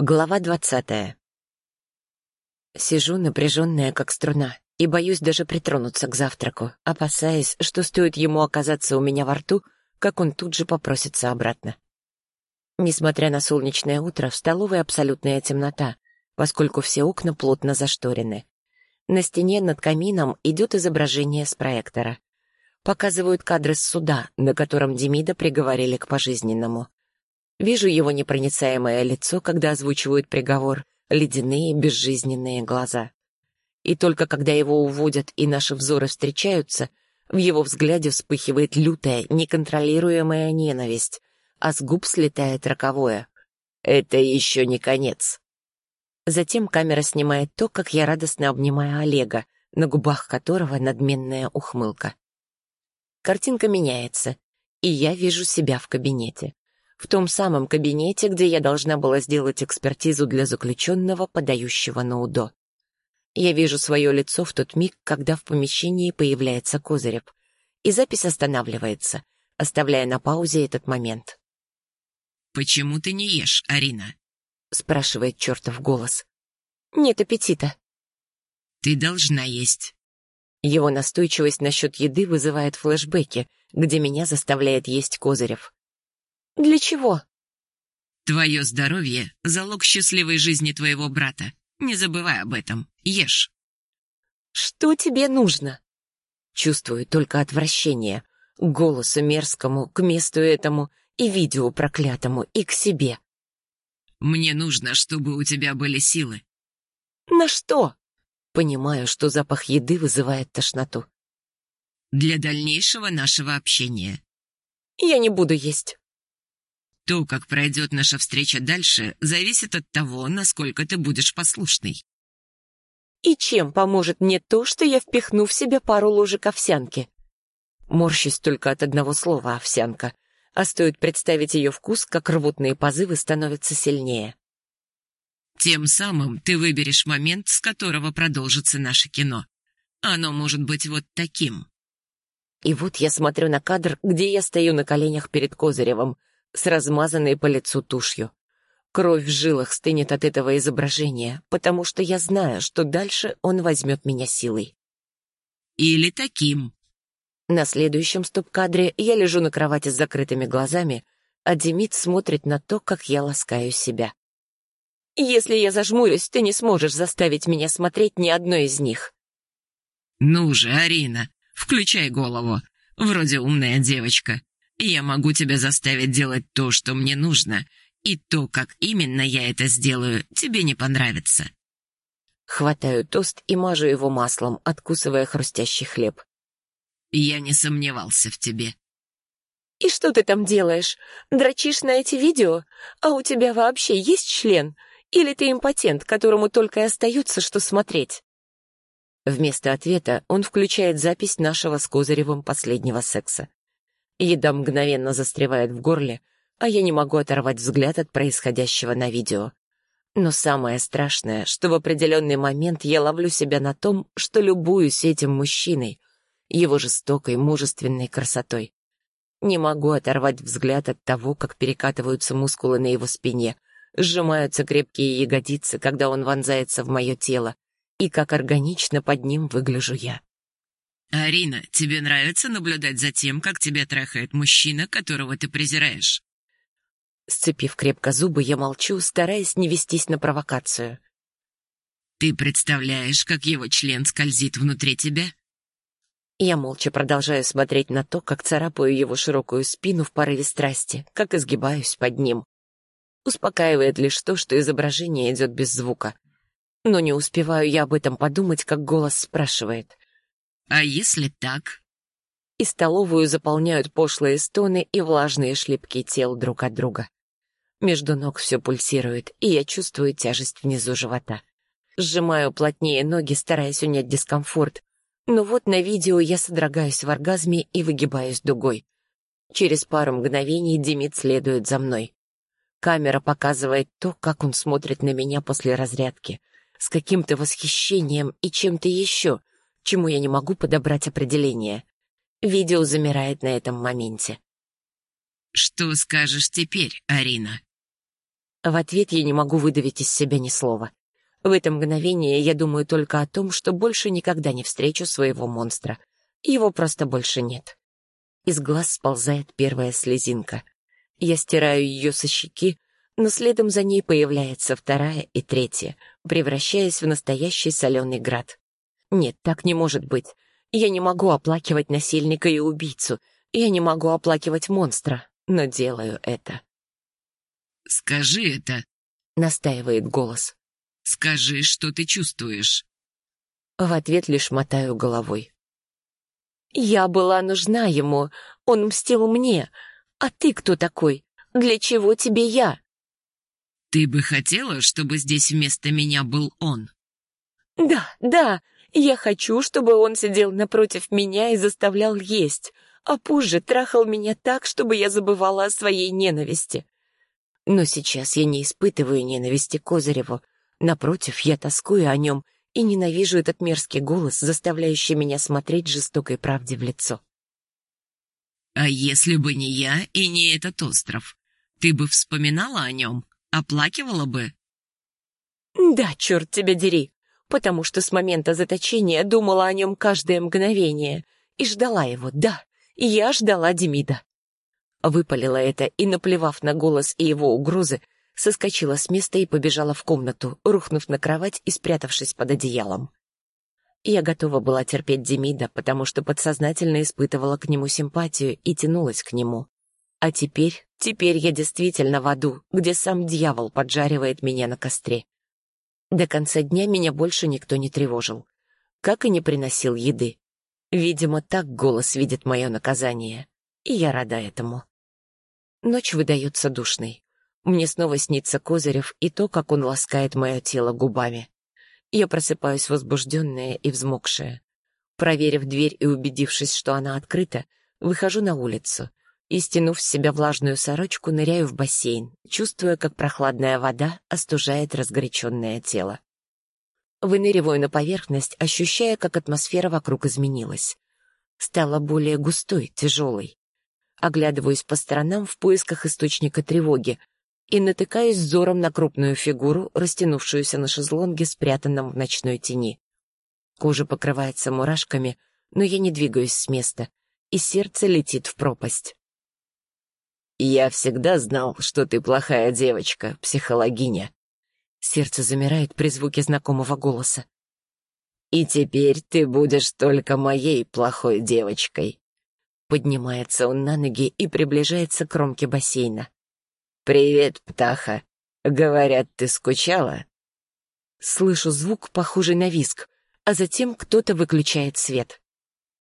Глава двадцатая. Сижу напряженная, как струна, и боюсь даже притронуться к завтраку, опасаясь, что стоит ему оказаться у меня во рту, как он тут же попросится обратно. Несмотря на солнечное утро, в столовой абсолютная темнота, поскольку все окна плотно зашторены. На стене над камином идет изображение с проектора. Показывают кадры с суда, на котором Демида приговорили к пожизненному. Вижу его непроницаемое лицо, когда озвучивают приговор, ледяные безжизненные глаза. И только когда его уводят и наши взоры встречаются, в его взгляде вспыхивает лютая, неконтролируемая ненависть, а с губ слетает роковое. «Это еще не конец». Затем камера снимает то, как я радостно обнимаю Олега, на губах которого надменная ухмылка. Картинка меняется, и я вижу себя в кабинете в том самом кабинете, где я должна была сделать экспертизу для заключенного, подающего на УДО. Я вижу свое лицо в тот миг, когда в помещении появляется Козырев, и запись останавливается, оставляя на паузе этот момент. «Почему ты не ешь, Арина?» — спрашивает чертов голос. «Нет аппетита». «Ты должна есть». Его настойчивость насчет еды вызывает флешбеки, где меня заставляет есть Козырев. «Для чего?» «Твое здоровье — залог счастливой жизни твоего брата. Не забывай об этом. Ешь». «Что тебе нужно?» Чувствую только отвращение. К голосу мерзкому, к месту этому, и видео проклятому, и к себе. «Мне нужно, чтобы у тебя были силы». «На что?» Понимаю, что запах еды вызывает тошноту. «Для дальнейшего нашего общения». «Я не буду есть». То, как пройдет наша встреча дальше, зависит от того, насколько ты будешь послушный. И чем поможет мне то, что я впихну в себя пару ложек овсянки? Морщусь только от одного слова «овсянка», а стоит представить ее вкус, как рвотные позывы становятся сильнее. Тем самым ты выберешь момент, с которого продолжится наше кино. Оно может быть вот таким. И вот я смотрю на кадр, где я стою на коленях перед Козыревым — с размазанной по лицу тушью. Кровь в жилах стынет от этого изображения, потому что я знаю, что дальше он возьмет меня силой. Или таким. На следующем стоп-кадре я лежу на кровати с закрытыми глазами, а Демид смотрит на то, как я ласкаю себя. «Если я зажмурюсь, ты не сможешь заставить меня смотреть ни одной из них». «Ну же, Арина, включай голову. Вроде умная девочка. Я могу тебя заставить делать то, что мне нужно, и то, как именно я это сделаю, тебе не понравится». Хватаю тост и мажу его маслом, откусывая хрустящий хлеб. «Я не сомневался в тебе». «И что ты там делаешь? Дрочишь на эти видео? А у тебя вообще есть член? Или ты импотент, которому только и остается, что смотреть?» Вместо ответа он включает запись нашего с Козыревым последнего секса. Еда мгновенно застревает в горле, а я не могу оторвать взгляд от происходящего на видео. Но самое страшное, что в определенный момент я ловлю себя на том, что любуюсь этим мужчиной, его жестокой, мужественной красотой. Не могу оторвать взгляд от того, как перекатываются мускулы на его спине, сжимаются крепкие ягодицы, когда он вонзается в мое тело, и как органично под ним выгляжу я. «Арина, тебе нравится наблюдать за тем, как тебя трахает мужчина, которого ты презираешь?» Сцепив крепко зубы, я молчу, стараясь не вестись на провокацию. «Ты представляешь, как его член скользит внутри тебя?» Я молча продолжаю смотреть на то, как царапаю его широкую спину в порыве страсти, как изгибаюсь под ним. Успокаивает лишь то, что изображение идет без звука. Но не успеваю я об этом подумать, как голос спрашивает. А если так? И столовую заполняют пошлые стоны и влажные шлепки тел друг от друга. Между ног все пульсирует, и я чувствую тяжесть внизу живота. Сжимаю плотнее ноги, стараясь унять дискомфорт. Но вот на видео я содрогаюсь в оргазме и выгибаюсь дугой. Через пару мгновений Демид следует за мной. Камера показывает то, как он смотрит на меня после разрядки. С каким-то восхищением и чем-то еще — чему я не могу подобрать определение. Видео замирает на этом моменте. «Что скажешь теперь, Арина?» В ответ я не могу выдавить из себя ни слова. В это мгновение я думаю только о том, что больше никогда не встречу своего монстра. Его просто больше нет. Из глаз сползает первая слезинка. Я стираю ее со щеки, но следом за ней появляется вторая и третья, превращаясь в настоящий соленый град. Нет, так не может быть. Я не могу оплакивать насильника и убийцу. Я не могу оплакивать монстра, но делаю это. «Скажи это», — настаивает голос. «Скажи, что ты чувствуешь». В ответ лишь мотаю головой. «Я была нужна ему, он мстил мне. А ты кто такой? Для чего тебе я?» «Ты бы хотела, чтобы здесь вместо меня был он?» «Да, да, я хочу, чтобы он сидел напротив меня и заставлял есть, а позже трахал меня так, чтобы я забывала о своей ненависти. Но сейчас я не испытываю ненависти Козыреву. Напротив, я тоскую о нем и ненавижу этот мерзкий голос, заставляющий меня смотреть жестокой правде в лицо. «А если бы не я и не этот остров, ты бы вспоминала о нем? Оплакивала бы?» «Да, черт тебя дери, потому что с момента заточения думала о нем каждое мгновение и ждала его, да, я ждала Демида». Выпалила это и, наплевав на голос и его угрозы, соскочила с места и побежала в комнату, рухнув на кровать и спрятавшись под одеялом. Я готова была терпеть Демида, потому что подсознательно испытывала к нему симпатию и тянулась к нему. А теперь, теперь я действительно в аду, где сам дьявол поджаривает меня на костре. До конца дня меня больше никто не тревожил. Как и не приносил еды. Видимо, так голос видит мое наказание. И я рада этому. Ночь выдается душной. Мне снова снится Козырев и то, как он ласкает мое тело губами. Я просыпаюсь возбужденная и взмокшая. Проверив дверь и убедившись, что она открыта, выхожу на улицу и, стянув с себя влажную сорочку, ныряю в бассейн, чувствуя, как прохладная вода остужает разгоряченное тело. Выныриваю на поверхность, ощущая, как атмосфера вокруг изменилась. Стала более густой, тяжелой оглядываюсь по сторонам в поисках источника тревоги и натыкаюсь взором на крупную фигуру, растянувшуюся на шезлонге, спрятанном в ночной тени. Кожа покрывается мурашками, но я не двигаюсь с места, и сердце летит в пропасть. «Я всегда знал, что ты плохая девочка, психологиня». Сердце замирает при звуке знакомого голоса. «И теперь ты будешь только моей плохой девочкой». Поднимается он на ноги и приближается к кромке бассейна. «Привет, птаха. Говорят, ты скучала?» Слышу звук, похожий на виск, а затем кто-то выключает свет.